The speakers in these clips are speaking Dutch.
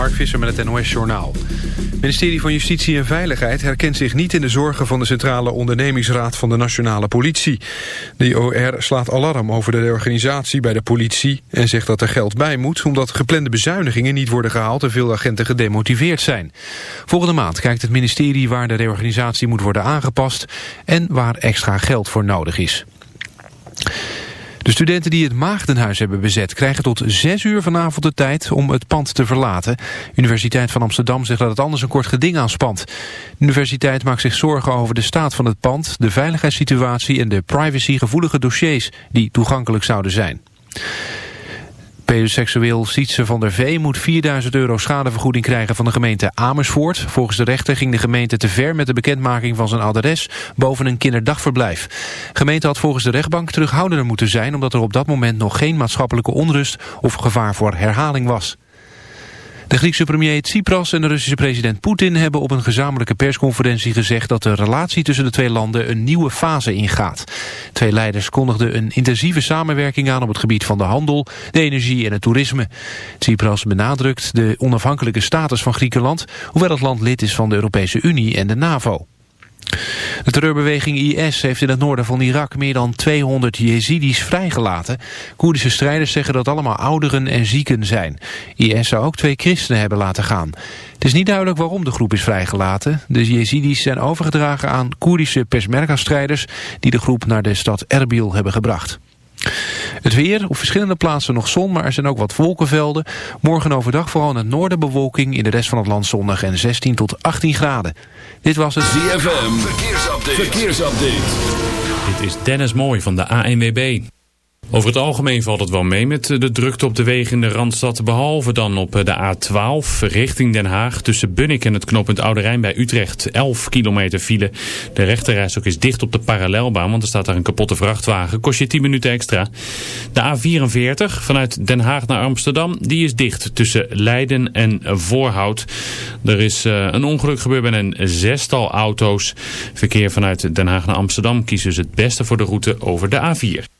Mark Visser met het NOS-journaal. Het ministerie van Justitie en Veiligheid herkent zich niet in de zorgen van de Centrale Ondernemingsraad van de Nationale Politie. De OR slaat alarm over de reorganisatie bij de politie en zegt dat er geld bij moet omdat geplande bezuinigingen niet worden gehaald en veel agenten gedemotiveerd zijn. Volgende maand kijkt het ministerie waar de reorganisatie moet worden aangepast en waar extra geld voor nodig is. De studenten die het Maagdenhuis hebben bezet krijgen tot zes uur vanavond de tijd om het pand te verlaten. Universiteit van Amsterdam zegt dat het anders een kort geding aanspant. De universiteit maakt zich zorgen over de staat van het pand, de veiligheidssituatie en de privacygevoelige dossiers die toegankelijk zouden zijn. Pedoseksueel Sietse van der Vee moet 4000 euro schadevergoeding krijgen van de gemeente Amersfoort. Volgens de rechter ging de gemeente te ver met de bekendmaking van zijn adres boven een kinderdagverblijf. De gemeente had volgens de rechtbank terughoudender moeten zijn omdat er op dat moment nog geen maatschappelijke onrust of gevaar voor herhaling was. De Griekse premier Tsipras en de Russische president Poetin hebben op een gezamenlijke persconferentie gezegd dat de relatie tussen de twee landen een nieuwe fase ingaat. Twee leiders kondigden een intensieve samenwerking aan op het gebied van de handel, de energie en het toerisme. Tsipras benadrukt de onafhankelijke status van Griekenland, hoewel het land lid is van de Europese Unie en de NAVO. De terreurbeweging IS heeft in het noorden van Irak meer dan 200 Jezidis vrijgelaten. Koerdische strijders zeggen dat allemaal ouderen en zieken zijn. IS zou ook twee christenen hebben laten gaan. Het is niet duidelijk waarom de groep is vrijgelaten. De Jezidis zijn overgedragen aan Koerdische Peshmerga-strijders... die de groep naar de stad Erbil hebben gebracht. Het weer, op verschillende plaatsen nog zon, maar er zijn ook wat wolkenvelden. Morgen overdag vooral in het noorden bewolking, in de rest van het land zonnig en 16 tot 18 graden. Dit was het ZFM, verkeersupdate. verkeersupdate. Dit is Dennis Mooi van de ANWB. Over het algemeen valt het wel mee met de drukte op de wegen in de Randstad. Behalve dan op de A12 richting Den Haag. Tussen Bunnik en het knooppunt Oude Rijn bij Utrecht. 11 kilometer file. De rechterreis is dicht op de parallelbaan. Want er staat daar een kapotte vrachtwagen. Kost je 10 minuten extra. De A44 vanuit Den Haag naar Amsterdam. Die is dicht tussen Leiden en Voorhout. Er is uh, een ongeluk gebeurd met een zestal auto's. Verkeer vanuit Den Haag naar Amsterdam kiest dus het beste voor de route over de A4.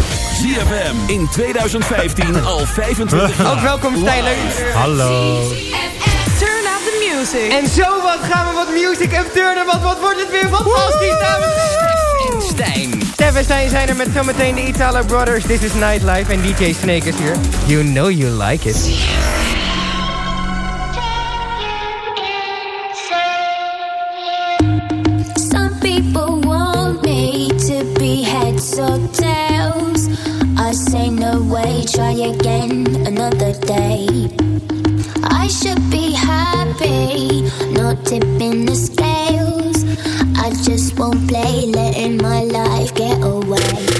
ZFM in 2015 al 25 jaar. Ook welkom Stijler. Hallo. Turn up the music. En zo wat gaan we wat music en turnen, want wat wordt het weer fantastisch, dames en Stijn. Stef en Stijn zijn er met zometeen de Italo Brothers. This is Nightlife en DJ Snake is hier. You know you like it. Say no way, try again another day. I should be happy, not tipping the scales. I just won't play, letting my life get away.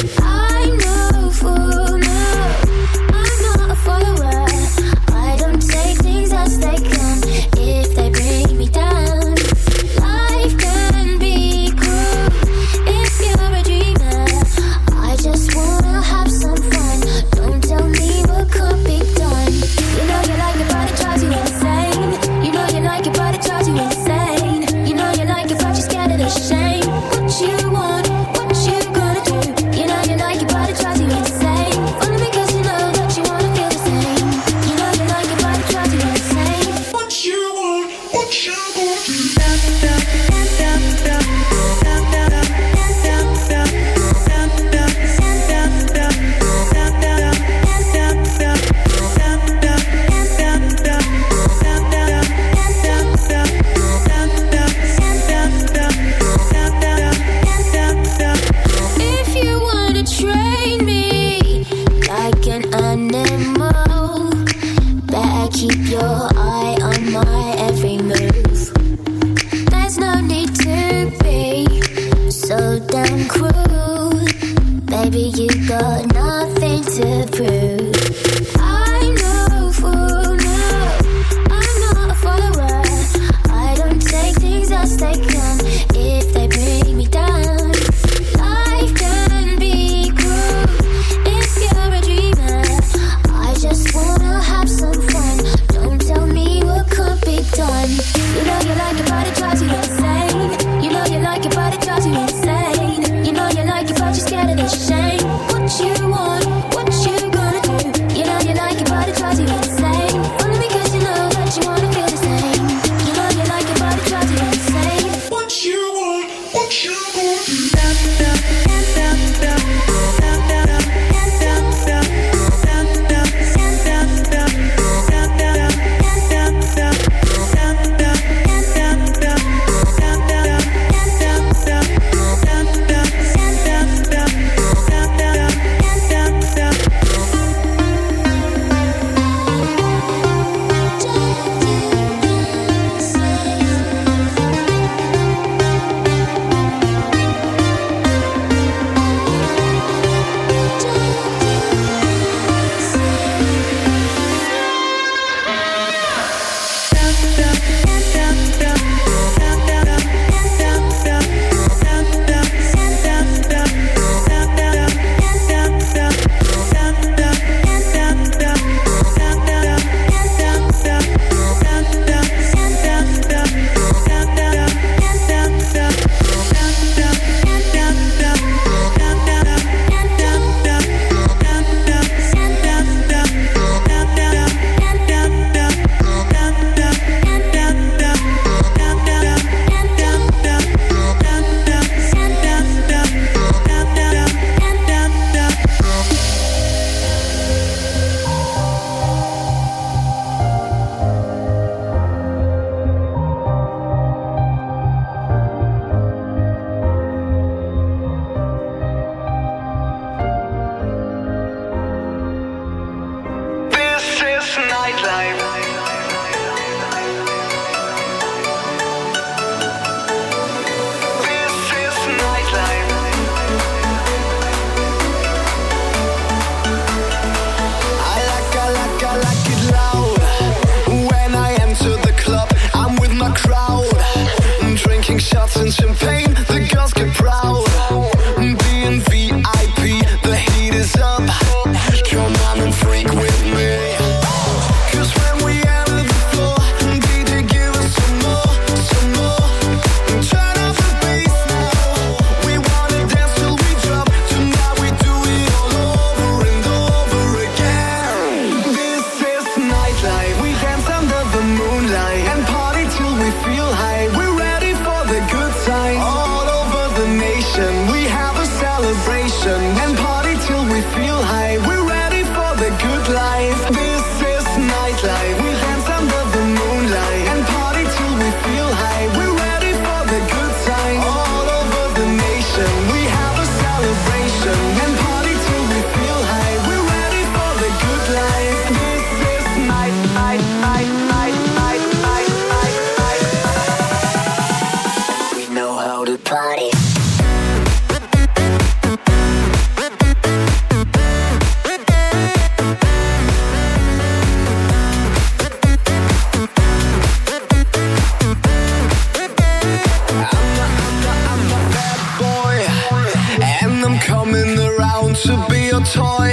Toy,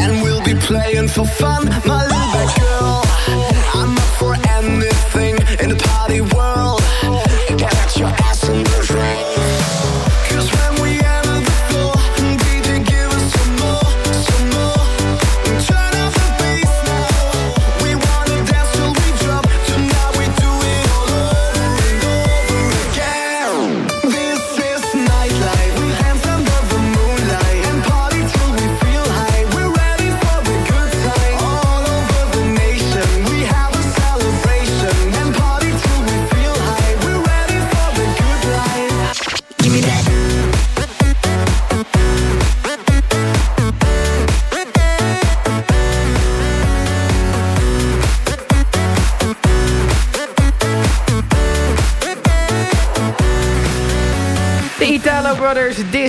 and we'll be playing for fun,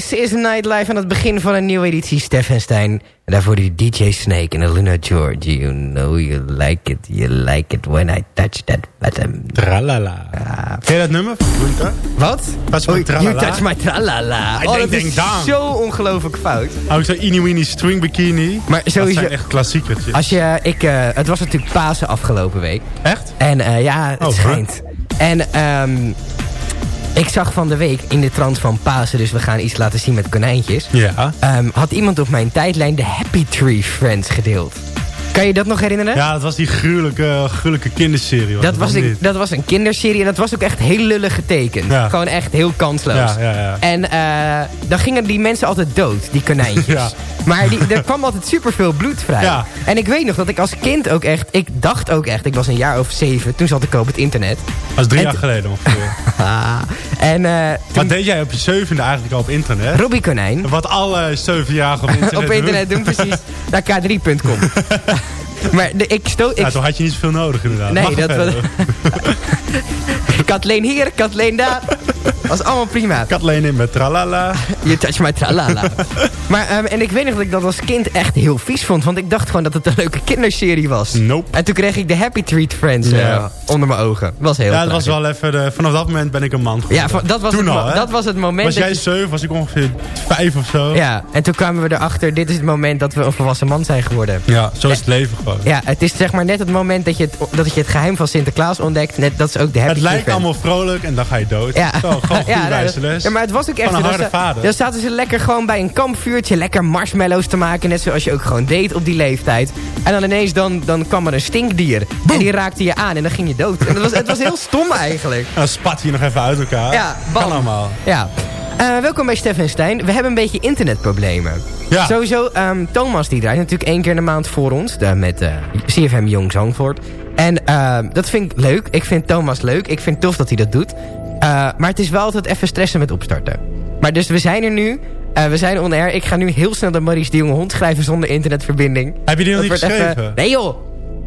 this is Nightlife aan het begin van een nieuwe editie Steffenstein. En daarvoor die DJ Snake en Luna George. You know you like it, you like it when I touch that button. Tralala. Ken je dat nummer? Wat? Touch my Oh, tralala. You touch my tralala. Oh, denk, dat is zo ongelooflijk fout. Ook zo Eenie Weenie String Bikini. Maar Dat zijn echt klassiekertjes. als je, ik, eh, het was natuurlijk Pasen afgelopen week. Echt? En eh, ja, het Oh, huh? schijnt. En ehm, ik zag van de week in de trant van Pasen, dus we gaan iets laten zien met konijntjes. Ja. Ehm, had iemand op mijn tijdlijn de Happy Tree Friends gedeeld. Kan je dat nog herinneren? Ja, dat was die gruwelijke, gruwelijke kinderserie. Dat was, een, dat was een kinderserie en dat was ook echt heel lullig getekend. Ja. Gewoon echt heel kansloos. Ja, ja, ja. En eh, dan gingen die mensen altijd dood, die konijntjes. Maar die, er kwam altijd superveel bloed vrij. En ik weet nog dat ik als kind ook echt... Ik dacht ook echt, ik was een jaar of zeven. Toen zat ik op het internet. Dat was drie En jaar geleden ongeveer. En eh toen Wat deed jij op je zevende eigenlijk al op internet? Robbie Konijn Wat alle zevenjarigen op internet op internet doen precies naar k3.com. maar de, ik stoot... Ik, Ja, toen had je niet zoveel nodig inderdaad. Nee, Mag dat verder. Kathleen hier, Kathleen daar. was allemaal prima. Kathleen in met tralala. Je touch my tralala. maar, ehm, en ik weet nog dat ik dat als kind echt heel vies vond. Want ik dacht gewoon dat het een leuke kinderserie was. Nope. En toen kreeg ik de Happy Treat Friends eh, onder mijn ogen. Was heel Ja, dat was wel even... De, vanaf dat moment ben ik een man geworden. Ja, van- dat was, Toen het, al, dat was het moment... Was dat jij zeven, was ik ongeveer vijf of zo. ja, en toen kwamen we erachter, dit is het moment dat we een volwassen man zijn geworden. Ja, zo is het leven gewoon. Ja, het is zeg maar net het moment dat je het, dat je het geheim van Sinterklaas ontdekt. Net, dat is ook de Happy Het lijkt allemaal vrolijk en dan ga je dood. Ja. Zo, gewoon ja, wijze nou, les. ja, maar het was ook echt Van een harde Dan vader. Dan zaten ze lekker gewoon bij een kampvuurtje, lekker marshmallows te maken. Net zoals je ook gewoon deed op die leeftijd. En dan ineens dan, dan kwam er een stinkdier. En die raakte je aan en dan ging je dood. En dat was, het was heel stom eigenlijk. Dan spat je nog even uit elkaar. Ja, bam. Kan allemaal. Ja. Eh, welkom bij Stef en Stijn. We hebben een beetje internetproblemen. Ja. Sowieso, ehm, Thomas die draait natuurlijk één keer in de maand voor ons. de- met eh, CFM Jong Zandvoort. En ehm, dat vind ik leuk. Ik vind Thomas leuk. Ik vind het tof dat hij dat doet. Eh, maar het is wel altijd even stressen met opstarten. Maar dus we zijn er nu. Eh, we zijn on air. Ik ga nu heel snel de Maurice de Jonge Hond schrijven zonder internetverbinding. Heb je die nog niet even- geschreven? Nee joh.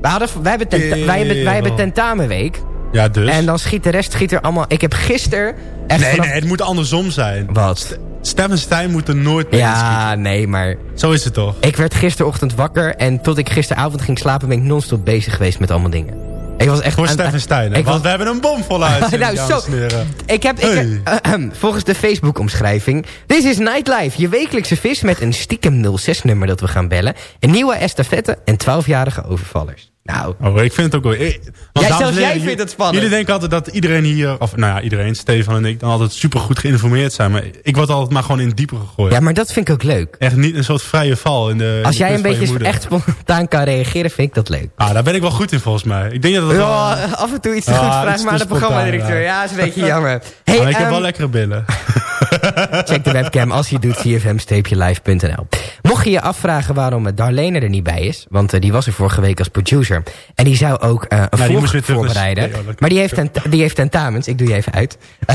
We hadden, wij, hebben tenta- wij, hebben, wij hebben tentamenweek. Ja, dus. En dan schiet de rest schiet er allemaal... Ik heb gisteren... Echt nee, vanaf- nee, het moet andersom zijn. Wat? Stefan Stijn moet er nooit mee schieten. Ja, nee, maar... Zo is het toch? Ik werd gisterochtend wakker en tot ik gisteravond ging slapen... ben ik non-stop bezig geweest met allemaal dingen. Ik was echt... Voor aan- Stijn. ik Want was- we hebben een bomvolle uitzending, Nou, dames zo- en. Ik heb, ik, Hey. volgens de Facebook-omschrijving... This is Nightlife, je wekelijkse vis met een stiekem 06-nummer dat we gaan bellen. Een nieuwe estafette en 12-jarige overvallers. Nou, Oh, ik vind het ook wel... ik- en zelfs jij vindt het spannend. Jullie denken altijd dat iedereen hier... Of nou ja, iedereen, Stefan en ik... dan altijd super goed geïnformeerd zijn. Maar ik word altijd maar gewoon in het diepe gegooid. ja, maar dat vind ik ook leuk. Echt niet een soort vrije val in de in Als de jij een beetje echt spontaan kan reageren, vind ik dat leuk. Ah, daar ben ik wel goed in volgens mij. Ik denk dat dat wel... Ja, af en toe iets te Ah, goed. maar aan de programmadirecteur. ja. Ja, is een beetje jammer. Hey, Maar ik heb ehm, wel lekkere billen. Check de webcam als je doet, cfm-live.nl. Mocht je je afvragen waarom eh, Darlene er niet bij is... want eh, die was er vorige week als producer... en die zou ook eh, een die vlog voorbereiden... Nee, maar die heeft, die heeft tentamens. Ik doe je even uit.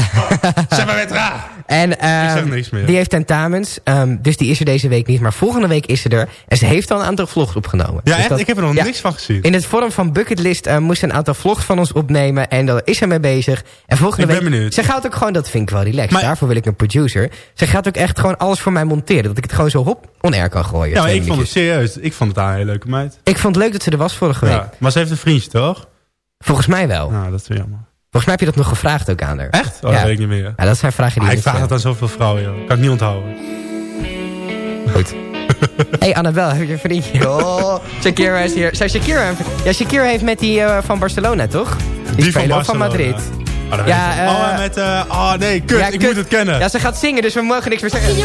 Zeg maar raar. En, zeg meer. Die heeft tentamens, ehm, dus die is er deze week niet. Maar volgende week is ze er. En ze heeft al een aantal vlogs opgenomen. Ja, Dus echt? dat- ik heb er nog ja. niks van gezien. In het vorm van bucketlist eh, moest ze een aantal vlogs van ons opnemen. En daar is ze mee bezig. En volgende Ik ben week... benieuwd. Ze gaat ook gewoon, dat vind ik wel relaxed. Maar- Daarvoor wil ik een producer. Ze gaat ook echt gewoon alles voor mij monteren. Dat ik het gewoon zo hop on-air kan gooien. Ja, ik vond het serieus. Ik vond het aan een hele leuke meid. Ik vond het leuk dat ze er was vorige week. Ja. Maar ze heeft een vriendje, toch? Volgens mij wel. Nou, dat is weer jammer. Volgens mij heb je dat nog gevraagd ook aan haar. Echt? Oh, Ja. dat weet ik niet meer. Ja, dat zijn vragen die Ah, je ik vraag het stelt. aan zoveel vrouwen, joh. Kan ik niet onthouden. Goed. hey Annabel, heb je een vriendje? Oh, Shakira is hier. Zou Shakira... Ja, Shakira heeft met die eh, van Barcelona, toch? Die, ook van Barcelona. Madrid. Oh, dat Ja, weet ik wel. eh, oh, met... eh oh, nee, kut. Ja, ik kut. moet het kennen. Ja, ze gaat zingen, dus we mogen niks meer zeggen.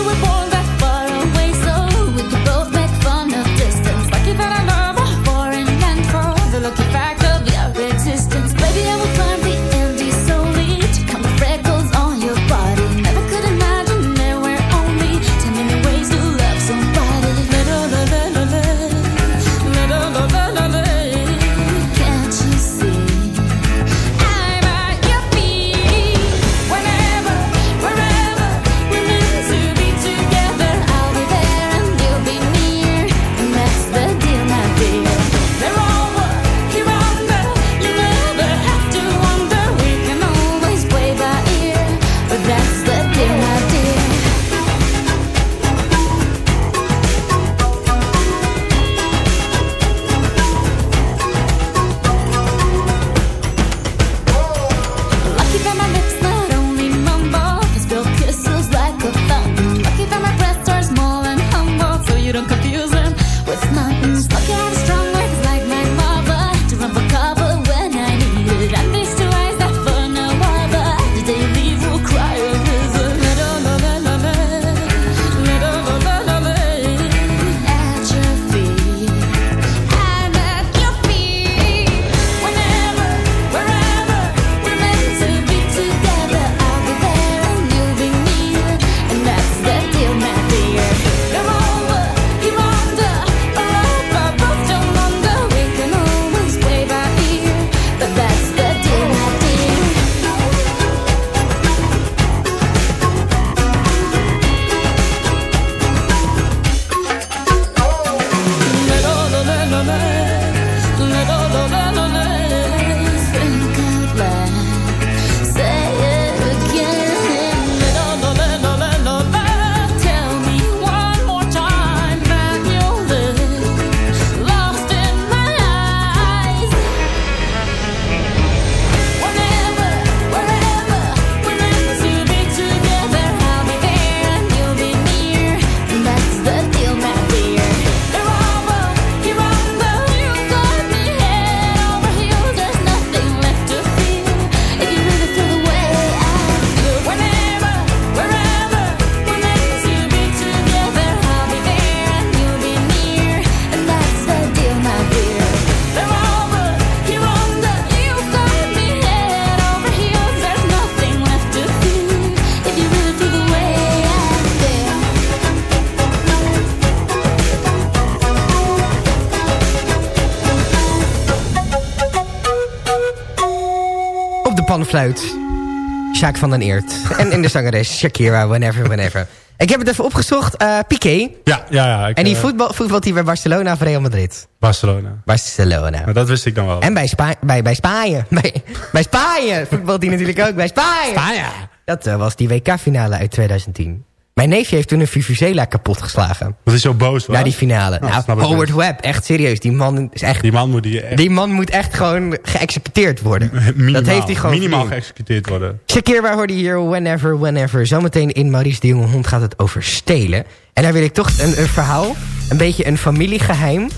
Sjaak van den Eert. En in de zangeres Shakira, whenever, whenever. Ik heb het even opgezocht. eh Piqué. Ja, ja, ja. Ik, En die eh, voetbal, voetbalt hij bij Barcelona of Real Madrid? Barcelona. Barcelona. Maar dat wist ik dan wel. En bij, Spa bij, bij Spanje. Bij, bij Spanje voetbalt hij natuurlijk ook. Bij Spanje. Spanje. Dat eh, was die WK-finale uit 2010. Mijn neefje heeft toen een Vuvuzela kapot geslagen. Dat is zo boos, hoor. Na die finale. Nou, nou, Howard best. Webb, echt serieus. Die man is echt... Die man moet die echt Die man moet echt gewoon geëxecuteerd worden. minimaal, dat heeft hij gewoon minimaal geëxecuteerd worden. Shakira hoorde hier Whenever, Whenever. Zometeen in Maurice de Jonge Hond gaat het over stelen. En daar wil ik toch een, een verhaal, een beetje een familiegeheim...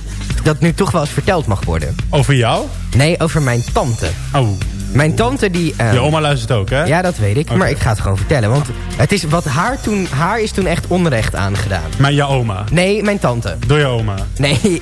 dat nu toch wel eens verteld mag worden. Over jou? Nee, over mijn tante. Oh, Mijn tante die... eh, je oma luistert ook, hè? ja, dat weet ik. Maar ik ga het gewoon vertellen. Want het is wat haar toen... Haar is toen echt onrecht aangedaan. Maar je oma. Nee, mijn tante. Door je oma. Nee,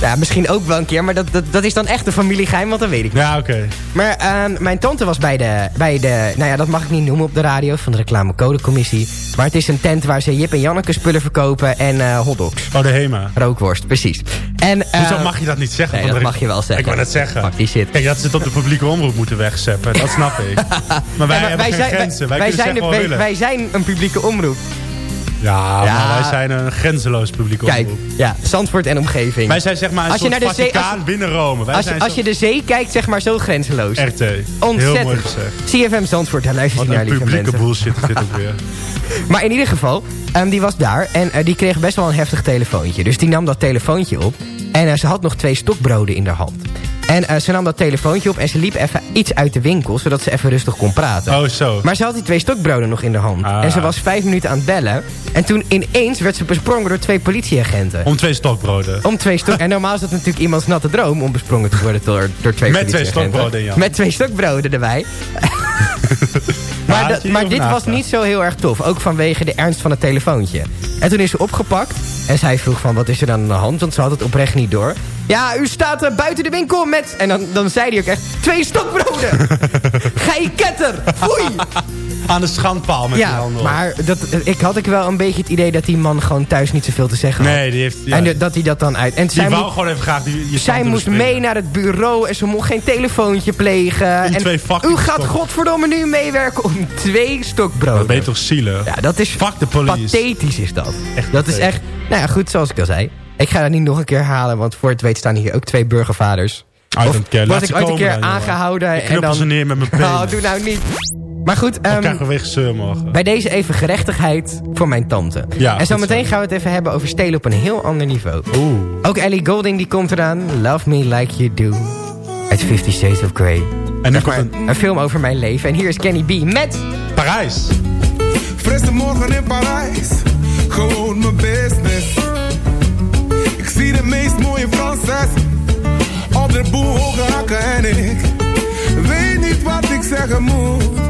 ja, misschien ook wel een keer. Maar dat, dat, dat is dan echt een familiegeheim, want dat weet ik niet. Ja, oké. Maar ehm, mijn tante was bij de, bij de... Nou ja, dat mag ik niet noemen op de radio. Van de reclamecodecommissie. Maar het is een tent waar ze Jip en Janneke spullen verkopen. En eh hotdogs. Oh, de HEMA. Rookworst, precies. En, Hoezo eh, mag je dat niet zeggen? nee, dat de- mag je wel zeggen. Ik wou net zeggen. Fuck die shit. Kijk, dat ze het op de publieke omroep moeten wegzeppen. Dat snap ik. Maar wij Ja, maar hebben geen zijn, grenzen. Wij, wij, kunnen zijn, zeggen wij, willen. wij zijn een publieke omroep. Ja, Ja. maar wij zijn een grenzeloos publieke Kijk, omroep. ja, Zandvoort en omgeving. Wij zijn zeg maar een Als je soort naar de zee- als- binnen Rome. Wij als, je, zijn als je de zee kijkt, zeg maar zo grenzeloos. zo... RT. Heel Ontzettend. mooi gezegd. CFM Zandvoort, daar luister je naar, lieve publieke mensen. bullshit is dit ook weer. Maar in ieder geval, ehm, die was daar en eh, die kreeg best wel een heftig telefoontje. Dus die nam dat telefoontje op en eh, ze had nog twee stokbroden in haar hand. En eh, ze nam dat telefoontje op en ze liep even iets uit de winkel... zodat ze even rustig kon praten. Oh, zo. Maar ze had die twee stokbroden nog in de hand. Ah. En ze was vijf minuten aan het bellen. En toen ineens werd ze besprongen door twee politieagenten. Om twee stokbroden. Om twee stok. En normaal is dat natuurlijk iemands natte droom om besprongen te worden door, door twee Met twee politieagenten. stokbroden in je hand. Met twee stokbroden erbij. maar dit was niet zo heel erg tof. Ook vanwege de ernst van het telefoontje. En toen is ze opgepakt. En zij vroeg van wat is er dan aan de hand? Want ze had het oprecht niet door. Ja, u staat buiten de winkel met... En dan, dan zei hij ook echt... Twee stokbroden! Ga je ketter! Foei! Aan de schandpaal met die Ja, op. maar dat, ik had ik wel een beetje het idee dat die man gewoon thuis niet zoveel te zeggen had. Nee, die heeft... Ja, En de- dat hij dat dan uit... En die zij wou moet- gewoon even graag die, je zij moest mee naar het bureau en ze mocht geen telefoontje plegen. En twee fucking u gaat stok- godverdomme nu meewerken om twee stokbroden. Dat ben je toch zielig? Ja, dat is Fuck de police. pathetisch is dat. Echt dat is echt... Nou ja, goed, zoals ik al zei. Ik ga dat niet nog een keer halen, want voor het weet staan hier ook twee burgervaders. I don't care. Laat ik ooit een keer dan, aangehouden Ik en dan... ze neer met mijn Oh, penis. doe nou niet. Maar goed, krijgen we weer gezeur morgen. bij deze even gerechtigheid voor mijn tante. Ja, en zo meteen gaan we het even hebben over stelen op een heel ander niveau. Oeh. Ook Ellie Golding die komt eraan. Love Me Like You Do. Uit Fifty Shades of Grey. En Zeg maar, een een film over mijn leven. En hier is Kenny B met... Parijs. Frisse morgen in Parijs, gewoon mijn business. Ik zie de meest mooie Franses op de boel hoge hakken en ik weet niet wat ik zeggen moet.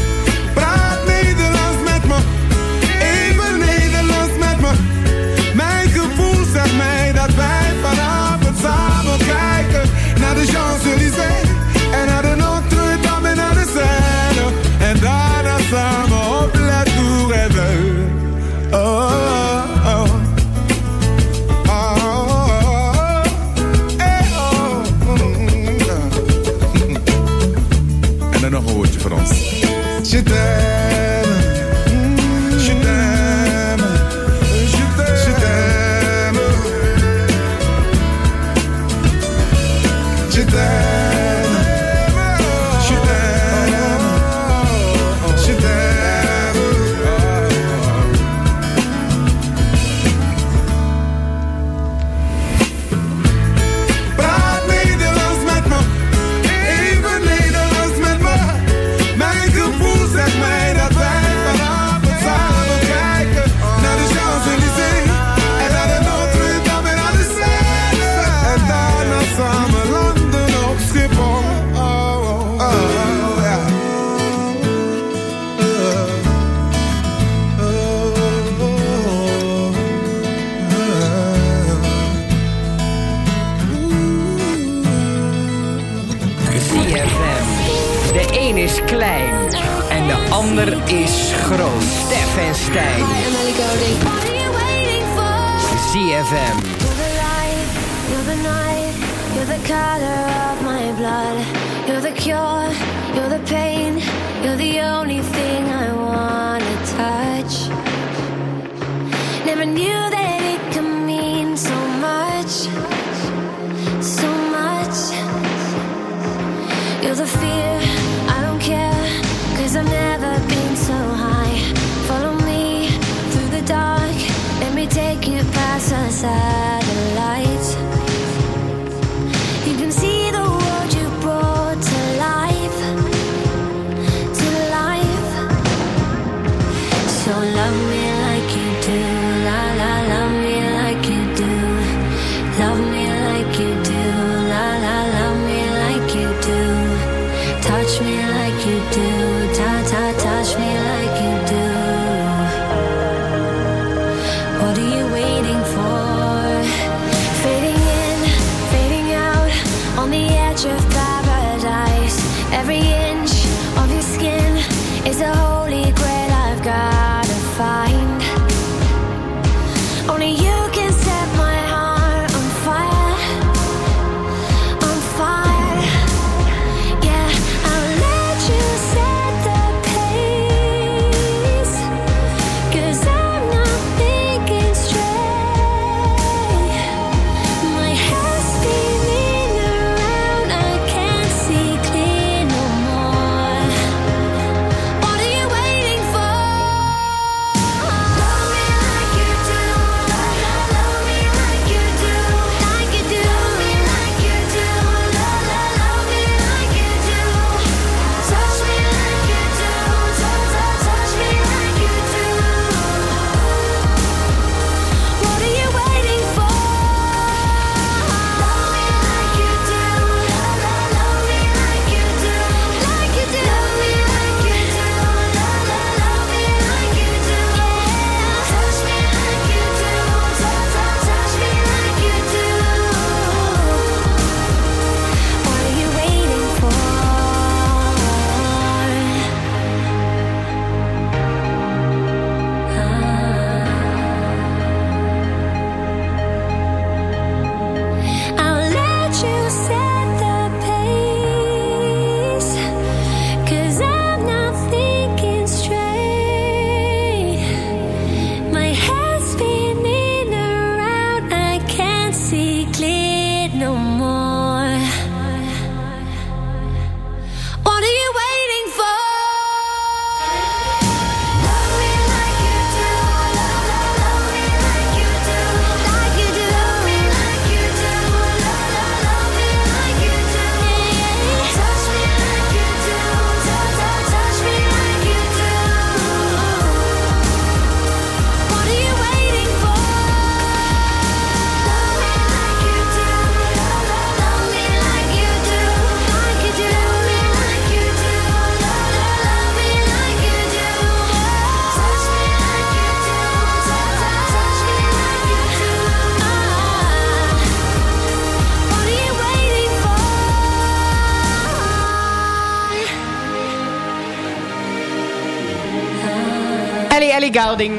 Ellie Goulding.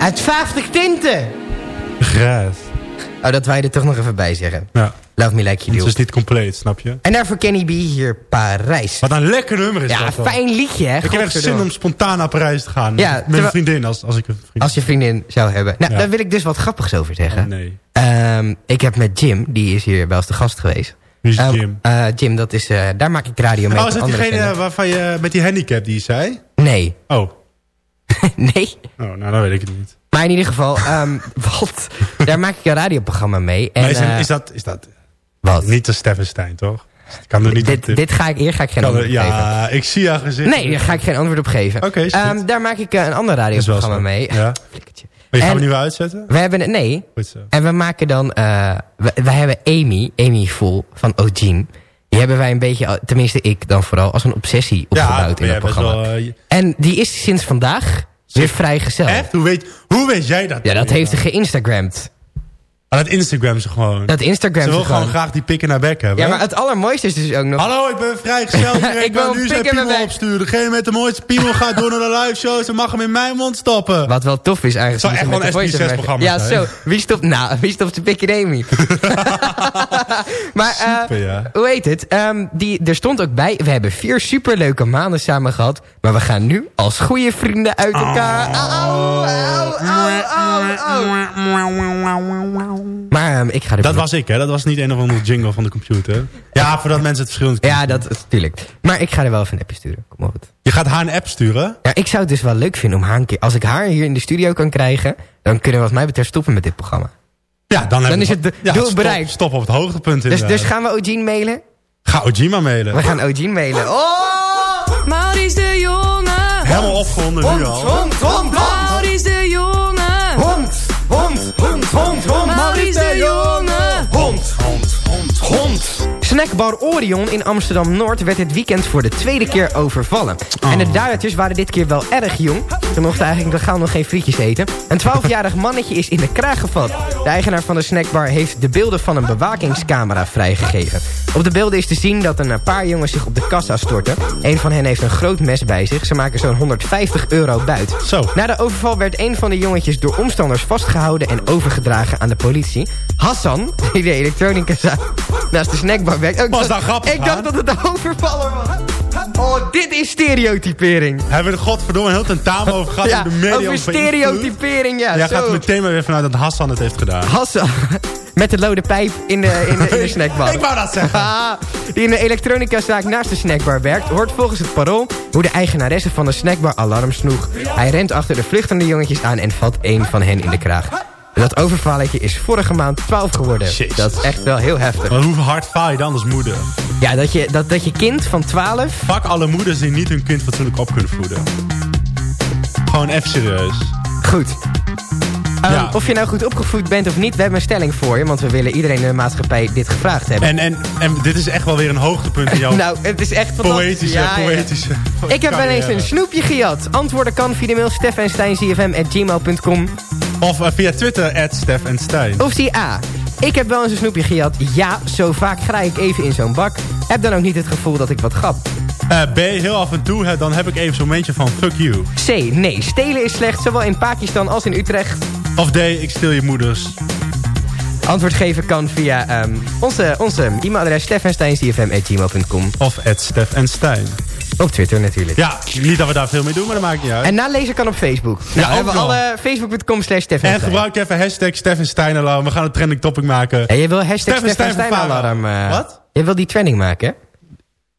Uit 50 tinten. Graas. Oh, dat wij er toch nog even bij zeggen. Ja. Love me like you Het do. is niet compleet, snap je? En daarvoor Kenny B hier Parijs. Wat een lekker nummer is Ja, dat. dan. fijn liedje, hè? Ik heb echt zin om spontaan naar Parijs te gaan. Ja, met mijn vriendin, als, als ik een vriendin Als je vriendin zou hebben. Nou, Ja. daar wil ik dus wat grappigs over zeggen. Oh, nee. Ehm, ik heb met Jim, die is hier bij ons de gast geweest. Is Ehm, Jim? eh, Jim, dat is, eh, daar maak ik radio mee. Oh, is dat diegene zender. waarvan je met die handicap die je zei? Nee. Oh. nee. Oh, nou, dan weet ik het niet. Maar in ieder geval, ehm, wat, daar maak ik een radioprogramma mee. En, maar is, eh, is dat, is dat wat? niet de Steffenstein, toch? Ik kan er niet dit, dit ga ik, hier ga ik geen kan er- antwoord op geven. Ja, ik zie jouw gezicht. Nee, daar ga ik geen antwoord op geven. Oké. Ehm, daar maak ik eh, een ander radioprogramma mee. Ja. Maar je gaat hem nu weer uitzetten? We hebben het, nee. Goed zo. En we maken dan, eh we, wij hebben Amy, Amy Vol van Ogene. Die hebben wij een beetje, tenminste ik dan vooral, als een obsessie opgebouwd in dat jij best programma. wel, eh, En die is sinds vandaag weer vrijgezel. Echt? Hoe weet, hoe weet jij dat? Ja, dat heeft ze geïnstagramd. Maar dat Instagram ze gewoon. Dat Instagram ze wil gewoon graag die pikken naar bek hebben. Ja, maar het allermooiste is dus ook nog... Hallo, ik ben vrijgezel. Ik ik wil nu zijn piemel opsturen. Degene met de mooiste piemel gaat door naar de live show. Ze mag hem in mijn mond stoppen. Wat wel tof is eigenlijk. Zou echt wel een de voice over- SBS-programma Ja, zijn. zo. Wie stopt, nou, wie stopt zijn pik in Amy? maar, eh, Super, ja. hoe heet het? Ehm, die, er stond ook bij, we hebben vier superleuke maanden samen gehad. Maar we gaan nu als goede vrienden uit elkaar. Au, au, au, au, au. Maar ehm, ik ga er Dat was ik, hè? Dat was niet een of andere jingle van de computer. Ja, voordat mensen het kunnen. Ja, dat is natuurlijk. Maar ik ga er wel even een appje sturen. Kom maar goed. Je gaat haar een app sturen. Ja, ik zou het dus wel leuk vinden om haar een keer... Als ik haar hier in de studio kan krijgen... dan kunnen we wat mij betreft stoppen met dit programma. Ja, dan, hebben Dan we- is het de- ja, doel stop- bereikt. Stop op het hoogtepunt Dus, inderdaad. dus gaan we Ogene mailen? Ga Ojima mailen. We gaan Ogene mailen. Oh! Maurice de Jonge. Helemaal opgewonden nu al. hond, hond, Maurice de Jonge. Hond, hond, hond, hond. Maurice de Jonge. Hond, hond, hond, hond. Snackbar Orion in Amsterdam-Noord werd dit weekend voor de tweede keer overvallen. En de daders waren dit keer wel erg jong. Ze mochten eigenlijk legaal nog geen frietjes eten. Een 12-jarig mannetje is in de kraag gevat. De eigenaar van de snackbar heeft de beelden van een bewakingscamera vrijgegeven. Op de beelden is te zien dat een paar jongens zich op de kassa storten. Een van hen heeft een groot mes bij zich. Ze maken zo'n 150 euro buit. Zo. Na de overval werd een van de jongetjes door omstanders vastgehouden en overgedragen aan de politie. Hassan, die de elektronica naast de snackbar werkt. Was dat grappig, Ik dacht dat het de overvaller was. Oh, dit is stereotypering. Hebben we er godverdomme heel tentamen over gehad. Ja, over de media over stereotypering, ja. Jij zo. gaat meteen maar weer vanuit dat Hassan het heeft gedaan. Hassan, met de lode pijp in de, in de, in de snackbar. Ik wou dat zeggen. Die in de elektronicazaak naast de snackbar werkt... hoort volgens het parool hoe de eigenaresse van de snackbar alarm sloeg. Hij rent achter de vluchtende jongetjes aan en vat een van hen in de kraag. Dat overvalletje is vorige maand 12 geworden. Jezus. Dat is echt wel heel heftig. Maar hoe hard faal je dan als moeder? Ja, dat je, dat, dat je kind van 12... Fuck alle moeders die niet hun kind fatsoenlijk op kunnen voeden. Gewoon even serieus. Goed. Ehm, Ja. Of je nou goed opgevoed bent of niet, we hebben een stelling voor je. Want we willen iedereen in de maatschappij dit gevraagd hebben. En, en, en dit is echt wel weer een hoogtepunt in jouw nou, het is echt poëtische, Ja, ja. poëtische Ik heb wel eens carrière. een snoepje gejat. Antwoorden kan via de mail steffensteincfm.gmail.com. Of eh, via Twitter, at Stef en Stijn. Of zie A. Ik heb wel eens een snoepje gejat. Ja, zo vaak ga ik even in zo'n bak. Heb dan ook niet het gevoel dat ik wat grap. Eh, B, heel af en toe, hè, dan heb ik even zo'n momentje van fuck you. C. Nee, stelen is slecht, zowel in Pakistan als in Utrecht. Of D, ik stil je moeders. Antwoord geven kan via ehm, onze, onze e-mailadres steffensteincfm.gmail.com. Of at Stef en Stijn. Op Twitter natuurlijk. Ja, niet dat we daar veel mee doen, maar dat maakt niet uit. En nalezen kan op Facebook. Nou, Ja, ook hebben we alle facebook.com slash Stef en En gebruik even hashtag Stef en Stijn alarm. We gaan een trending topic maken. Ja, je wil hashtag Stef en Stef en Stijn Stijn vervaren. alarm. eh, Wat? Je wil die trending maken, hè?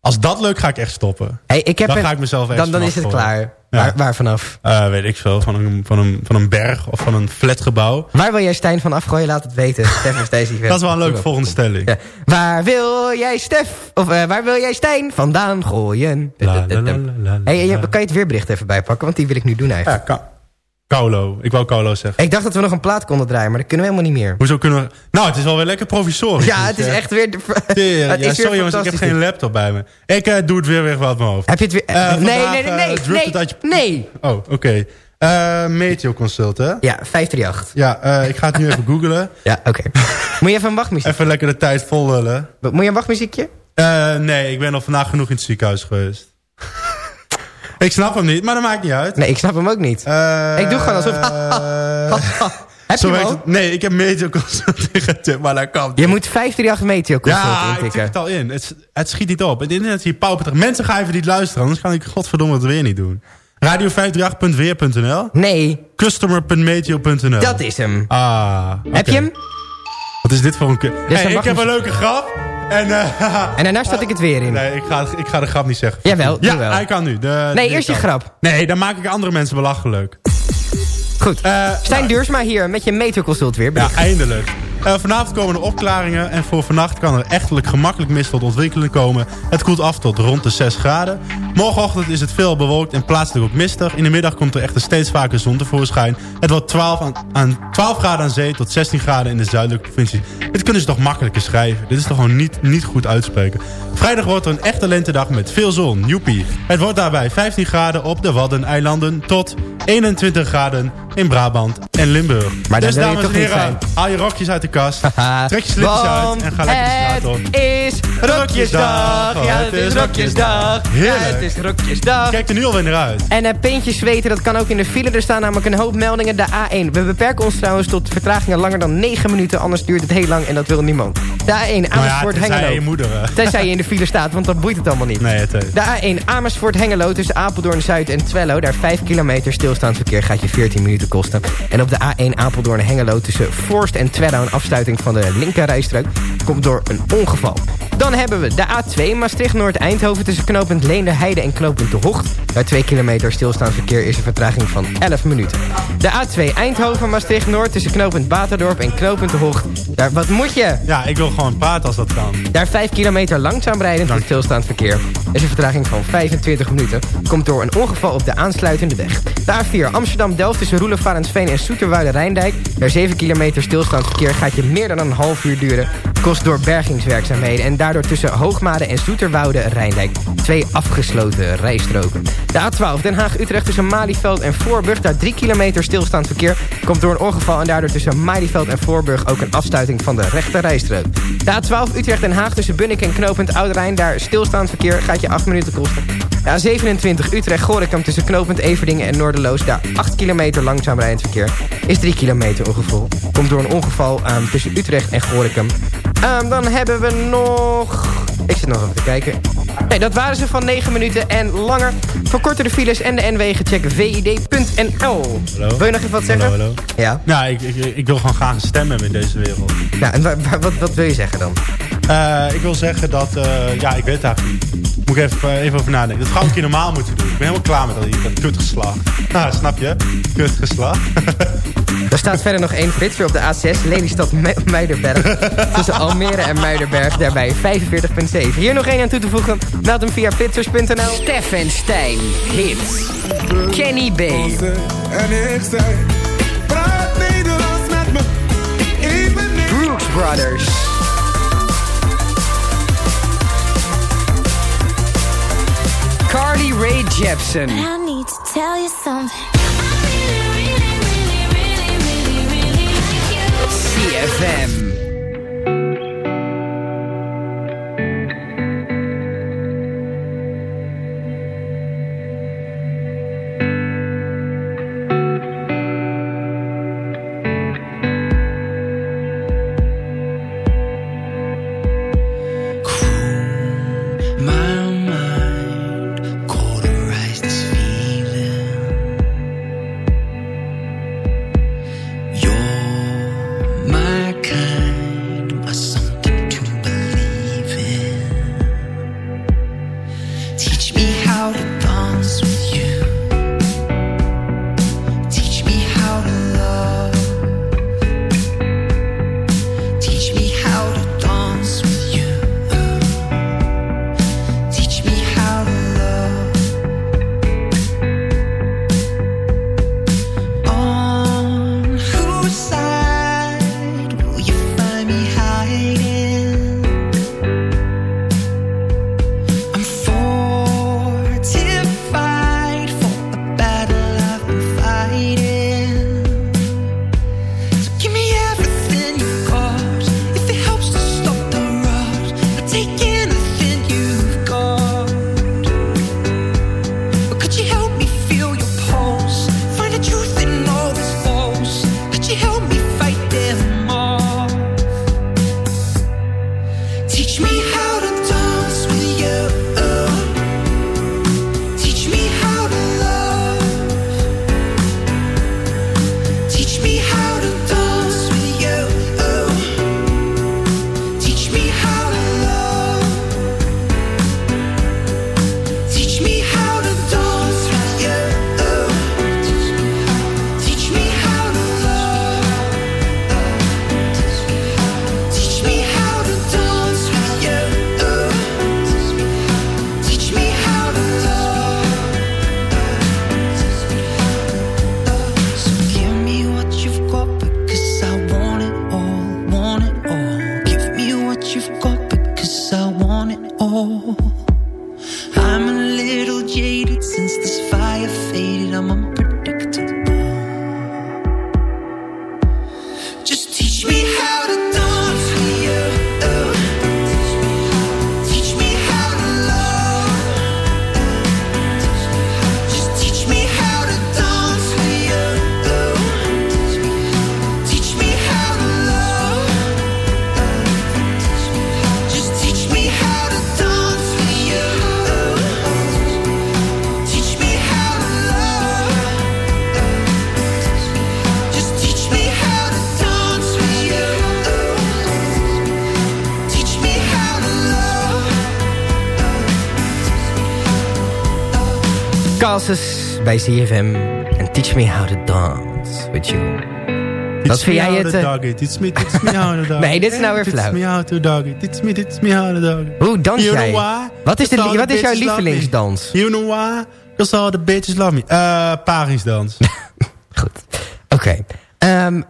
Als dat leuk ga ik echt stoppen. Hey, ik heb Dan een- ga ik mezelf echt Dan, dan is het klaar. Waar, waar vanaf? Eh, weet ik veel, van een, van, een, van een berg of van een flatgebouw. Waar wil jij Stijn van afgooien? Laat het weten. Stef en Stijn Dat is wel een leuke volgende stelling. Ja. Waar wil jij Stef? Of eh, waar wil jij Stijn vandaan gooien? La, la, la, Hey, kan je het weerbericht even bijpakken? Want die wil ik nu doen Ja, eigenlijk. Kaulo. Ik wou Kaulo zeggen. Ik dacht dat we nog een plaat konden draaien, maar dat kunnen we helemaal niet meer. Hoezo kunnen we... Nou, het is wel weer lekker provisorisch. Ja, het is echt weer... de- tering. het is ja, weer sorry jongens, ik heb geen laptop bij me. Ik eh, doe het weer weer wat uit mijn hoofd. Heb je het weer... Eh, nee, vandaag, nee, nee, eh, nee, het nee, uit je- nee. Oh, oké. Eh, Meteo Consult, hè? Ja, 538. Ja, ik ga het nu even googlen. Ja, oké. Moet je even een wachtmuziek... Even lekker de tijd vol lullen. Moet je een wachtmuziekje? Nee, ik ben al vandaag genoeg in het ziekenhuis geweest. Ik snap hem niet, maar dat maakt niet uit. Nee, ik snap hem ook niet. Eh, Ik doe gewoon alsof- Heb je hem het- Nee, ik heb Meteo Consult ingetipt, maar dat kan Je moet 538 Meteo Consult Ja, ik tik intikken. het al in. Het, het schiet niet op. Het internet is hier paupertig. Mensen gaan even niet luisteren, anders kan ik godverdomme het weer niet doen. Radio538.weer.nl Nee, Customer.meteo.nl dat is hem. Ah, Heb je hem? Wat is dit voor een... Hey, ik heb een leuke grap. En, eh, En daarna start ik het weer in. nee, ik ga, ik ga de grap niet zeggen. Jawel, Ja, wel. hij kan nu. De, Nee, de eerst je grap. Nee, dan maak ik andere mensen belachelijk. Goed. Eh, Stijn nou, Duursma hier met je Meteo Consult weer. Ja, eindelijk. Eh, vanavond komen er opklaringen en voor vannacht kan er echtelijk gemakkelijk mist tot ontwikkeling komen. Het koelt af tot rond de 6 graden. Morgenochtend is het veel bewolkt en plaatselijk ook mistig. In de middag komt er echter steeds vaker zon tevoorschijn. Het wordt 12, aan, aan 12 graden aan zee tot 16 graden in de zuidelijke provincie. Dit kunnen ze toch makkelijker schrijven. Dit is toch gewoon niet, niet goed uitspreken. Vrijdag wordt er een echte lentedag met veel zon. Joepie. Het wordt daarbij 15 graden op de Waddeneilanden tot 21 graden in Brabant en Limburg. Maar dus dames en heren, haal je rokjes uit de kast. Trek je slipjes uit en ga lekker de straat op. het is rokjesdag. Ja, het is rokjesdag. Ja, Heerlijk. het is rokjesdag. Kijk er nu alweer naar uit. En uh, pintjes weten, dat kan ook in de file. Er staan namelijk een hoop meldingen. De A1. We beperken ons trouwens tot vertragingen langer dan 9 minuten. Anders duurt het heel lang en dat wil niemand. De A1 Nou Amersfoort tenzij Hengelo. je moeder... eh, Tenzij je in de file staat, want dan boeit het allemaal niet. Nee, het, eh, De A1 Amersfoort Hengelo tussen Apeldoorn Zuid en Twello. Daar 5 kilometer stilstaand verkeer gaat je 14 minuten kosten. En op de A1 Apeldoorn Hengelo tussen Forst en Twello... een afsluiting van de linkerrijstrook komt door een ongeval. Dan hebben we de A2 Maastricht-Noord-Eindhoven... tussen knooppunt Leende Heide en knooppunt De Hocht. Daar 2 kilometer stilstaand verkeer is een vertraging van 11 minuten. De A2 Eindhoven-Maastricht-Noord tussen knooppunt Baterdorp en knooppunt De Hocht. Daar, wat moet je? Ja, ik wil gewoon praten als dat kan. Daar 5 kilometer langzaam rijdend met stilstaand verkeer. Er is een vertraging van 25 minuten. Komt door een ongeval op de aansluitende weg. De A4 Amsterdam-Delft tussen Roelevarensveen en Soeterwoude-Rijndijk. Daar 7 kilometer stilstaand verkeer gaat je meer dan een half uur duren. Kost door bergingswerkzaamheden. En daardoor tussen Hoogmade en Zoeterwoude-Rijndijk. Twee afgesloten rijstroken. De A12 Den Haag-Utrecht tussen Malieveld en Voorburg. Daar 3 kilometer stilstaand verkeer. Komt door een ongeval en daardoor tussen Malieveld en Voorburg ook een afsluiting van de rechte rijstrook. De A12 Utrecht-Den Haag tussen Bunnik en knooppunt Oude Rijn. Daar stilstaand verkeer gaat je 8 minuten kosten. De A27 Utrecht-Gorinchem tussen knooppunt Everdingen en Noorderloos. Daar 8 kilometer langzaam rijdend verkeer. Is 3 kilometer ongeval. Komt door een ongeval ehm, tussen Utrecht en Gorinchem. Ehm, dan hebben we nog... Ik zit nog even te kijken. Nee, dat waren ze van 9 minuten en langer. Voor kortere files en de N-wegen check vid.nl. Hallo? Wil je nog even wat zeggen? Hallo, hallo. Ja. Ja, ik, ik, ik wil gewoon graag een stem hebben in deze wereld. Nou, en wa- wa- wat, wat wil je zeggen dan? Eh, ik wil zeggen dat... eh, ja, ik weet het eigenlijk niet. Moet ik even, eh, even over nadenken. Dat gaan we een keer normaal moeten doen. Ik ben helemaal klaar met dat, dat kutgeslag. Nou, snap je? Kutgeslag. Er staat verder nog één flitser op de A6, Lelystad Me- Muiderberg. Tussen Almere en Muiderberg, daarbij 45,7. Hier nog één aan toe te voegen, meld hem via flitsers.nl. Stefan Stijn, hits. Kenny B. En ik Carly Rae Jepsen. I need to tell you something. CFM. Bij CFM. En Teach Me How to Dance with You. Wat vind jij het... eh, Teach me, teach me how to doggy. Nee, dit is nou weer Teach flauw. me how to doggy. Teach me, teach me how to doggy. Hoe dans You jij? Wat is, de, wat is jouw lievelingsdans? You know why? Because all the bitches love me. Eh, Parisdans. Oké. Ehm,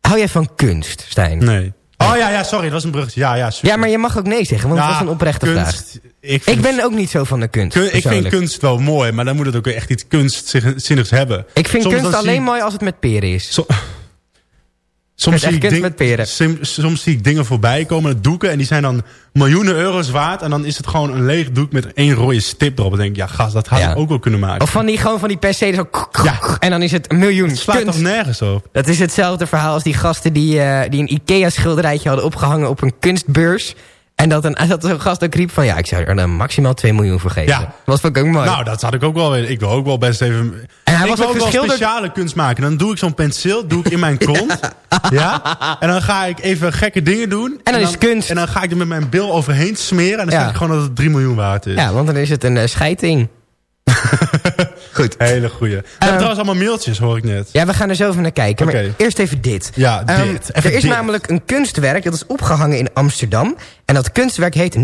hou jij van kunst, Stijn? nee. Oh ja, ja, sorry. Dat was een bruggetje. Ja, ja, sorry. Ja, maar je mag ook nee zeggen, want Ja, dat was een oprechte kunst, vraag. Ik, ben ook niet zo van de kunst, kun- ik vind kunst wel mooi, maar dan moet het ook echt iets kunstzinnigs hebben. Ik vind Soms kunst zie alleen mooi als het met peren is. So- Soms zie, ik ding- met peren. sim- soms zie ik dingen voorbij komen, doeken, en die zijn dan miljoenen euro's waard. En dan is het gewoon een leeg doek met één rode stip erop. En dan denk ik, ja gast, dat had Ja. ik ook wel kunnen maken. Of van die, gewoon van die per se zo... Ja. En dan is het een miljoen. het slaat kunst. toch nergens op? Dat is hetzelfde verhaal als die gasten die, eh, die een Ikea-schilderijtje hadden opgehangen op een kunstbeurs. En dat, een, dat zo'n gast ook riep van... Ja, ik zou er dan maximaal 2 miljoen voor geven. Ja. Dat was vond ik ook mooi. Nou, dat had ik ook wel. Ik wil ook wel best even... En hij ik was wil ook wel speciale kunst maken. Dan doe ik zo'n penseel, doe ik in mijn kont. ja. En dan ga ik even gekke dingen doen. dan is kunst. En dan ga ik er met mijn bil overheen smeren. En dan Ja. zeg ik gewoon dat het 3 miljoen waard is. ja, want dan is het een eh, scheiting. Goed. Hele goeie. We hebben trouwens allemaal mailtjes, hoor ik net. Ja, we gaan er zo even naar kijken. Maar eerst even dit. Ja, Ehm, dit. Even er is dit. namelijk een kunstwerk, dat is opgehangen in Amsterdam. En dat kunstwerk heet 0642764284.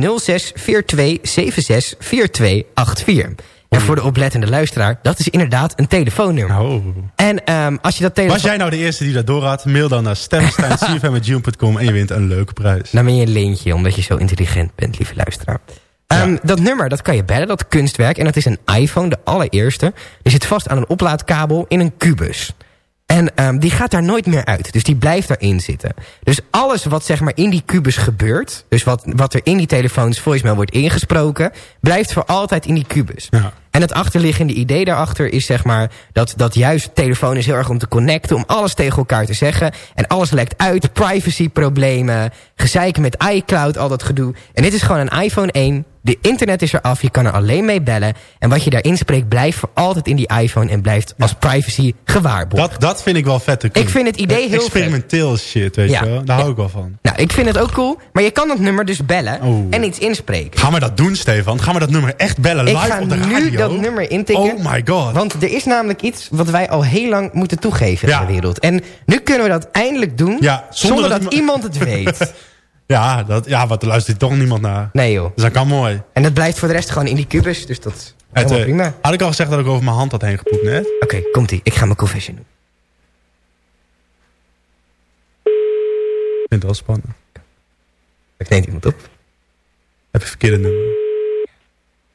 En voor de oplettende luisteraar, dat is inderdaad een telefoonnummer. Oh. En ehm, als je dat telefoon... Was jij nou de eerste die dat door had? Mail dan naar stemstijncfm.com en je wint een leuke prijs. Dan ben je een leentje, omdat je zo intelligent bent, lieve luisteraar. Ehm, Dat nummer, dat kan je bellen, dat kunstwerk. En dat is een iPhone, de allereerste. Die zit vast aan een oplaadkabel in een kubus. En ehm, die gaat daar nooit meer uit. Dus die blijft daarin zitten. Dus alles wat zeg maar in die kubus gebeurt... dus wat, wat er in die telefoons voicemail wordt ingesproken... blijft voor altijd in die kubus. Ja. En het achterliggende idee daarachter is zeg maar... dat, dat juist telefoon is heel erg om te connecten... om alles tegen elkaar te zeggen. En alles lekt uit, privacyproblemen... gezeik met iCloud, al dat gedoe. En dit is gewoon een iPhone 1... De internet is eraf, je kan er alleen mee bellen. En wat je daarin spreekt blijft voor altijd in die iPhone... en blijft als privacy gewaarborgd. Dat, dat vind ik wel vette kunst. Ik vind het idee heel Experimenteel shit, weet Ja. je wel. Daar hou ik wel van. Nou, ik vind het ook cool. Maar je kan dat nummer dus bellen Oh. en iets inspreken. Gaan we dat doen, Stefan? Gaan we dat nummer echt bellen Ik live ga op de radio? nu dat nummer intikken. Oh my god. Want er is namelijk iets wat wij al heel lang moeten toegeven Ja. in de wereld. En nu kunnen we dat eindelijk doen zonder dat, dat iemand het weet. Ja, dat, ja, wat er luistert toch niemand naar. Nee joh. Dus dat kan mooi. En dat blijft voor de rest gewoon in die kubus. Dus dat is Het, eh, prima. Oké, Had ik al gezegd dat ik over mijn hand had heen gepoept net? komt-ie. Ik ga mijn confession doen. Ik vind het wel spannend. Ik neem iemand op. Heb je verkeerde nummer?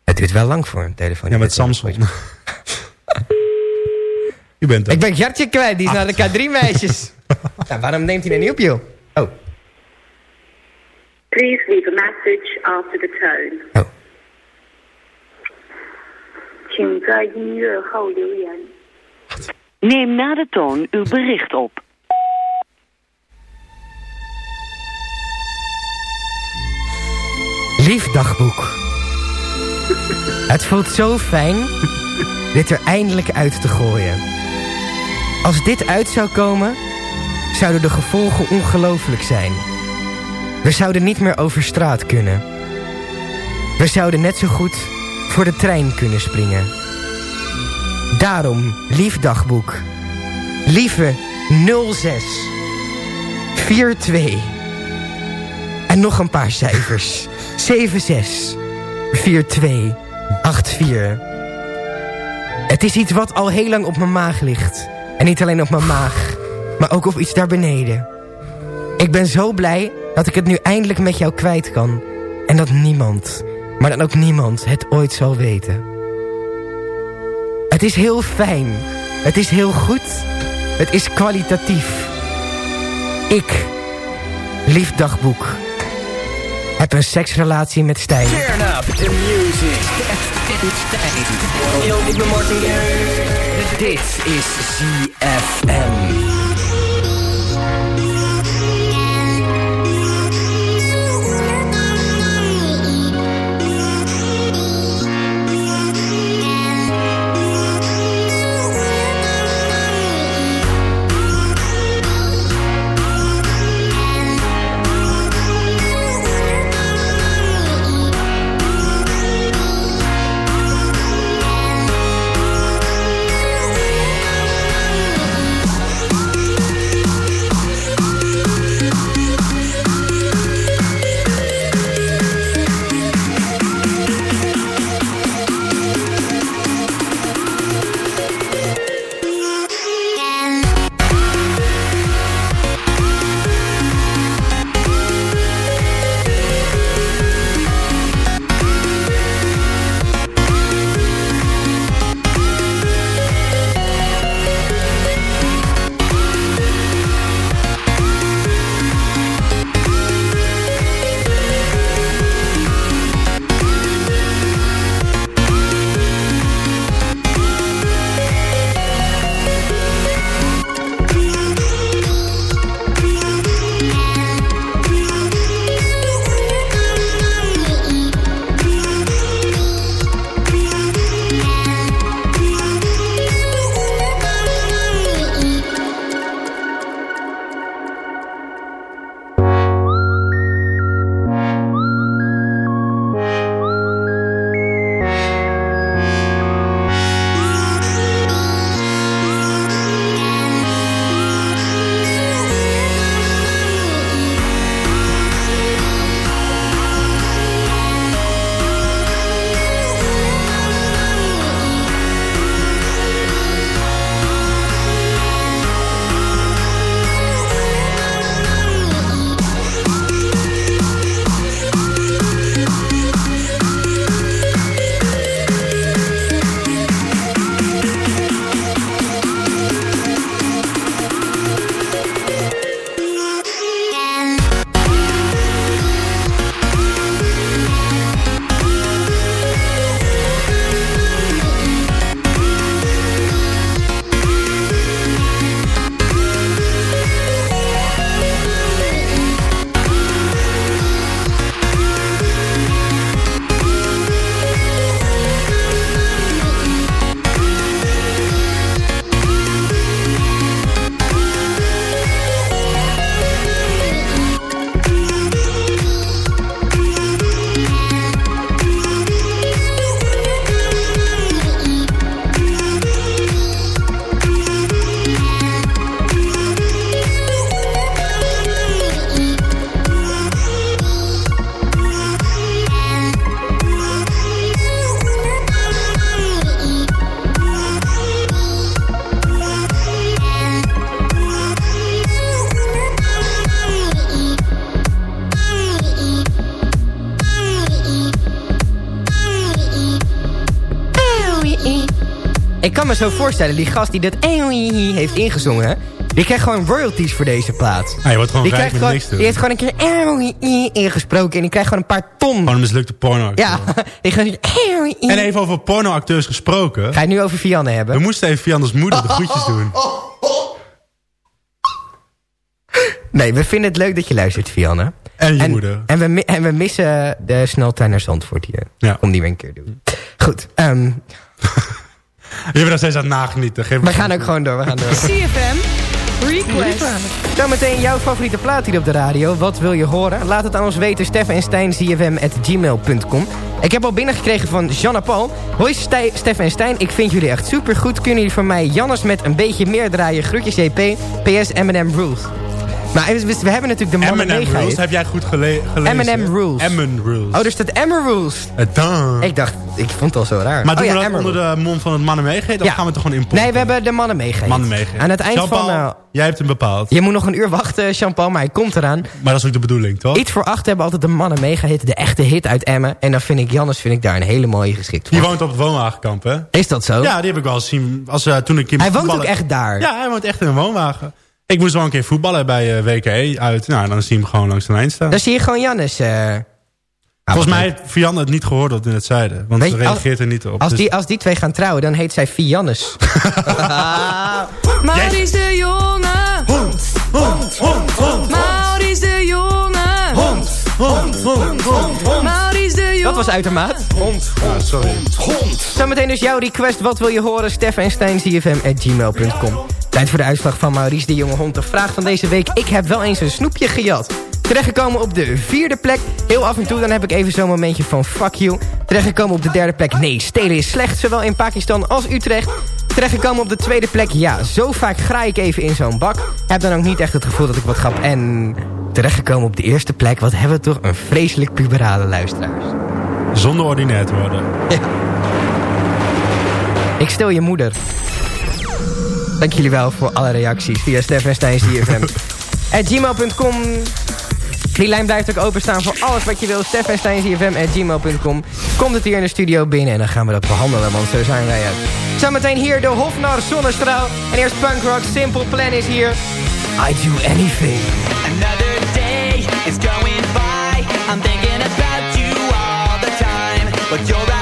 Het duurt wel lang voor een telefoon. Ja, met Samsung. Je bent er. Ik ben Gertje kwijt. Die is naar de K3-meisjes. nou, waarom neemt hij er niet op, joh? Oh. Please leave a message after the tone. Oh. 请在音乐后留言。 Neem na de toon uw bericht op. Lief dagboek. Het voelt zo fijn dit er eindelijk uit te gooien. Als dit uit zou komen, zouden de gevolgen ongelooflijk zijn. We zouden niet meer over straat kunnen. We zouden net zo goed voor de trein kunnen springen. Daarom, lief dagboek. Lieve 06 42 en nog een paar cijfers. 76 42 84. Het is iets wat al heel lang op mijn maag ligt. En niet alleen op mijn maag, maar ook op iets daar beneden. Ik ben zo blij dat ik het nu eindelijk met jou kwijt kan. En dat niemand, maar dan ook niemand, het ooit zal weten. Het is heel fijn. Het is heel goed. Het is kwalitatief. Ik, lief dagboek, heb een seksrelatie met Stijn. Turn up the music. Yo, ik ben Martin Garrix. Dit is ZFM. Kan me zo voorstellen, die gast die dat heeft ingezongen... die krijgt gewoon royalties voor deze plaat. Hij wordt gewoon die, rijk met gewoon, niks doen. die heeft gewoon een keer ingesproken... en die krijgt gewoon een paar ton. Gewoon een mislukte porno. Ja, die gaat En even over pornoacteurs gesproken. Ga je het nu over Vianne hebben? We moesten even Vianne's moeder de groetjes doen. Nee, we vinden het leuk dat je luistert, Vianne. En je moeder. En we, en we missen de sneltuin naar Zandvoort hier. Ja. Om die weer een keer te doen. Goed, ehm, Je bent nog steeds aan het nagenieten. Geef we gaan ook gewoon door. We gaan door. CFM Request. Zometeen jouw favoriete plaat hier op de radio. Wat wil je horen? Laat het aan ons weten. Steffen en Stijn, gmail.com. Ik heb al binnengekregen van Jeanne Paul. Hoi Steffen en Stijn, ik vind jullie echt supergoed. Kunnen jullie voor mij Jannes met een beetje meer draaien? Groetjes JP, PS M&M Rules. Maar we, we hebben natuurlijk de mannen M&M. Rules heb jij goed gele gelezen. M&M Rules. M&M Rules. Oh, er staat Emma Rules. Eh, dan. Ik dacht, ik vond het al zo raar. Maar oh, doen ja, we dat onder de mond van het mannen meegeven? Of Ja. gaan we het er gewoon in Nee, we hebben de mannen meegeheet. Mannen meegeven. Aan het eind van... eh, jij hebt hem bepaald. je moet nog een uur wachten, Jean-Paul, maar hij komt eraan. Maar dat is ook de bedoeling, toch? Iets voor acht hebben altijd de mannen meegeheten. De echte hit uit Emmen. En dan vind ik, Jannes vind ik daar een hele mooie geschikt voor. Die woont op het woonwagenkamp, hè? Is dat zo? Ja, die heb ik wel eens zien. Als, eh, toen ik Hij woont ook echt daar. Ja, hij woont echt in een woonwagen. Ik moest wel een keer voetballen bij eh, WKE uit. Nou, dan zie je hem gewoon langs de lijn staan. Dan zie je gewoon Jannes. eh, Volgens mij heeft Vianne het niet gehoord dat we het zeiden. Want ze reageert er niet op. Als Dus- die, als die twee gaan trouwen, dan heet zij Fiannes. Maurice de Jonge. Hond, hond, hond, hond. Maurice de Jonge. Hond, hond, hond, hond, hond. Maurice de Jonge. Dat was uitermaat. Hond. Ah, sorry. Zometeen dus jouw request. Wat wil je horen? Steffen en Stijn, gmail.com. Tijd voor de uitslag van Maurice de Jonge Hond. De vraag van deze week. Ik heb wel eens een snoepje gejat. Terechtgekomen op de vierde plek. Heel af en toe dan heb ik even zo'n momentje van fuck you. Terechtgekomen op de derde plek. Nee, stelen is slecht. Zowel in Pakistan als Utrecht. Terechtgekomen op de tweede plek. Ja, zo vaak graai ik even in zo'n bak. Heb dan ook niet echt het gevoel dat ik wat grap. En terechtgekomen op de eerste plek. Wat hebben we toch een vreselijk puberale luisteraars. Zonder ordinair te worden. Ik stel je moeder. Dank jullie wel voor alle reacties via Stefan Stijns DFM. At gmail.com. Die lijn blijft ook openstaan voor alles wat je wil. Stefan Stijns DFM at gmail.com. Komt het hier in de studio binnen en dan gaan we dat behandelen, want zo zijn wij het. Zometeen hier de Hofnar Zonnestraal. En eerst punk rock, Simple Plan is hier. I do anything. Another day is going by. I'm thinking about you all the time. But you're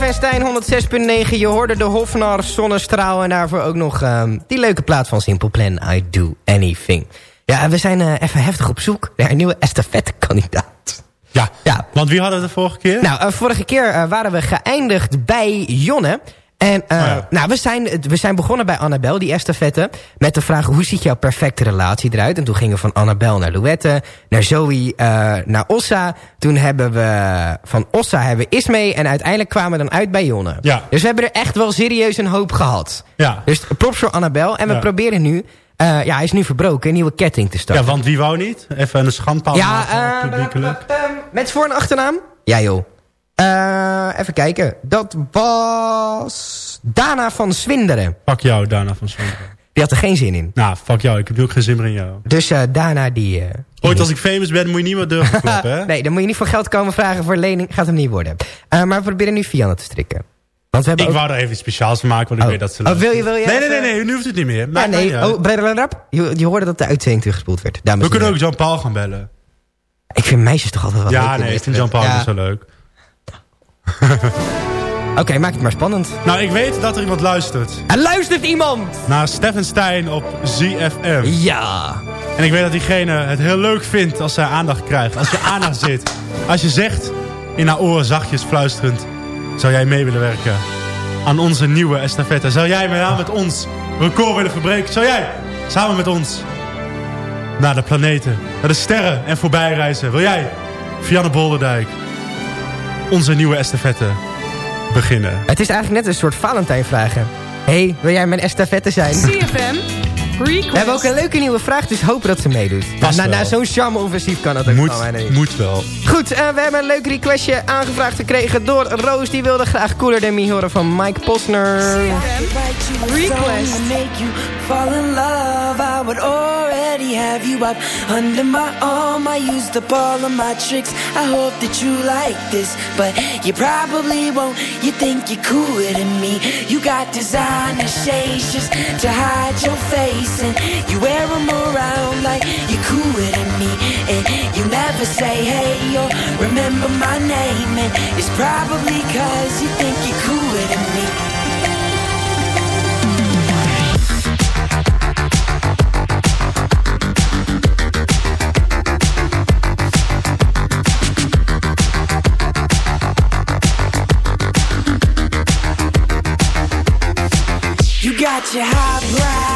En Stijn 106.9. Je hoorde de Hofnar, Zonnestraal en daarvoor ook nog ehm, die leuke plaat van Simple Plan. I Do Anything. Ja, we zijn eh, even heftig op zoek naar een nieuwe estafette-kandidaat. Ja. ja, want wie hadden we de vorige keer? Nou, eh, vorige keer eh, waren we geëindigd bij Jonne. En eh, nou, we, zijn, we zijn begonnen bij Annabel, die estafette... met de vraag, hoe ziet jouw perfecte relatie eruit? En toen gingen we van Annabel naar Louette, naar Zoe, eh, naar Ossa. Toen hebben we van Ossa hebben we Ismee... en uiteindelijk kwamen we dan uit bij Jonne. Ja. Dus we hebben er echt wel serieus een hoop gehad. Ja. Dus props voor Annabel. En we Ja. proberen nu... eh, ja, hij is nu verbroken, een nieuwe ketting te Ja, starten. want wie wou niet? Even een schandpaal Ja, maken, publiekelijk. Met voor- en achternaam? Ja, joh. Eh, even kijken. Dat was Dana van Swinderen. Fuck jou, Dana van Zwinderen. Die had er geen zin in. Nou, fuck jou. Ik heb nu ook geen zin meer in jou. Dus eh, Dana die... eh, Ooit als ik famous ben, moet je niet meer durven kloppen, hè? nee, dan moet je niet voor geld komen vragen voor lening. Gaat hem niet worden. Maar we proberen nu Fianne te strikken. Want we hebben Ik ook- wou er even iets speciaals van maken, want ik Oh. weet dat ze Oh, wil je- wil je Nee, nee, even- nee, nee, nu hoeft het niet meer. Mij nee. Oh, Brederap. Je, je hoorde dat de uitzending teruggespoeld werd. Dames We en kunnen ook. Jean-Paul gaan bellen. Ik vind meisjes toch altijd wel leuk. Ja, in nee, ik vind Jean-Paul Ja. zo leuk. Oké, maak het maar spannend. Nou, ik weet dat er iemand luistert. Er luistert iemand! Naar Stefan Stein op ZFM. Ja. En ik weet dat diegene het heel leuk vindt als zij aandacht krijgt. Als je aandacht zit. Als je zegt in haar oren zachtjes fluisterend... Zou jij mee willen werken aan onze nieuwe estafette? Zou jij met, met ons record willen verbreken? Zou jij samen met ons naar de planeten, naar de sterren en voorbij reizen? Wil jij, Fianne Bolderdijk, onze nieuwe estafette beginnen? Het is eigenlijk net een soort Valentijnvragen. hey, wil jij mijn estafette zijn? CFM. Request. We hebben ook een leuke nieuwe vraag, dus hopen dat ze meedoet. Na na wel. zo'n charme-offensief kan dat ook Moet, niet. moet wel. Goed, eh, we hebben een leuk requestje aangevraagd gekregen door Roos. Die wilde graag Cooler Than Me horen van Mike Posner. Request. make you fall in love. I would already have you up under my arm. I used up all of my tricks. I hope that you like this, but you probably won't. You think you're cooler than me. You got designer shades just to hide your face, you wear them around like you're cooler than me. And you never say hey or remember my name, and it's probably cause you think you're cooler than me. You got your highbrow shoes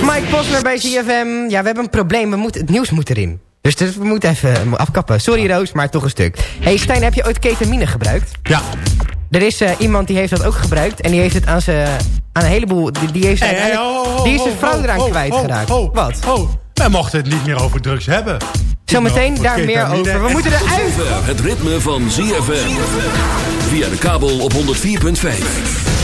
Mike Posner bij CFM. Ja, we hebben een probleem. We moeten, het nieuws moet erin. Dus, dus we moeten even afkappen. Sorry Roos, maar toch een stuk. hey Stijn, heb je ooit ketamine gebruikt? Ja. Er is eh, iemand die heeft dat ook gebruikt. En die heeft het aan, zijn aan een heleboel... Die, die heeft hey, ho, ho, die is zijn vrouw ho, eraan kwijtgeraakt. Wat? Oh, wij mochten het niet meer over drugs hebben. Zometeen Niet daar meer over. We moeten eruit. het ritme van ZFM. Via de kabel op 104.5.